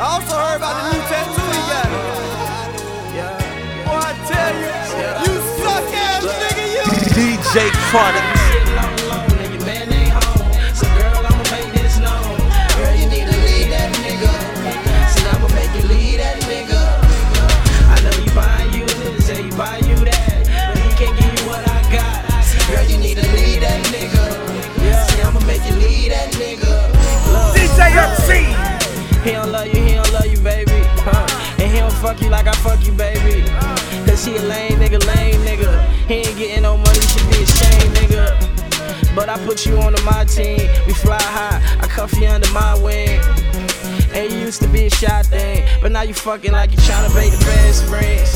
also heard about the new tattoo he got. Boy, I tell you, you suck ass nigga, you. DJ Product. Fuck you like I fuck you, baby. Cause he a lame nigga, lame nigga. He ain't getting no money, should be ashamed, nigga. But I put you onto my team. We fly high, I cuff you under my wing. And you used to be a shy thing, but now you fucking like you tryna bait the best friends.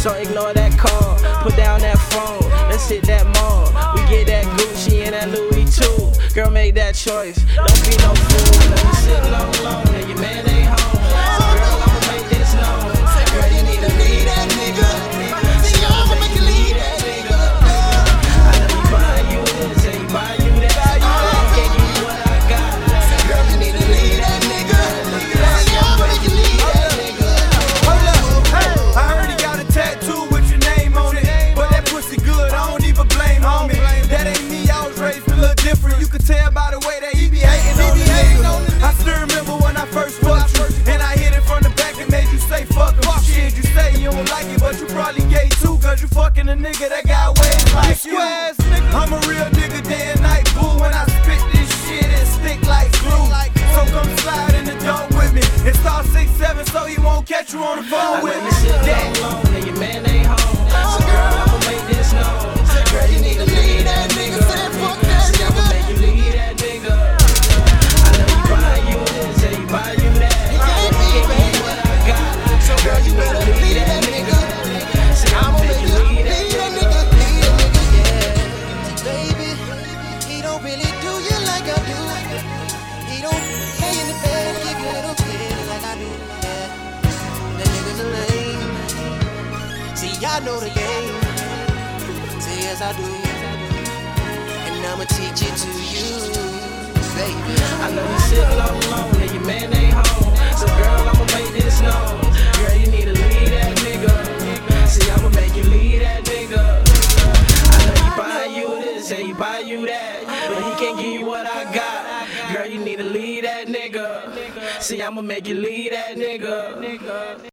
So ignore that call, put down that phone, let's hit that mall. We get that Gucci and that Louis too. Girl, make that choice, don't be no fool. Let me sit you fucking a nigga that got ways like you. I'm a real nigga day and night, boo. When I spit this shit, it stick like glue. So come slide in the door with me. It's star six seven, so he won't catch you on the phone with me. Yeah. I know the game. Say yes, I do. And I'ma teach it to you, baby. I know you sit alone, alone, and your man ain't home. So girl, I'ma make this known. Girl, you need to leave that nigga. See, I'ma make you leave that nigga. I know you buy you this and you buy you that, but he can't give you what I got. Girl, you need to leave that nigga. See, I'ma make you leave that nigga.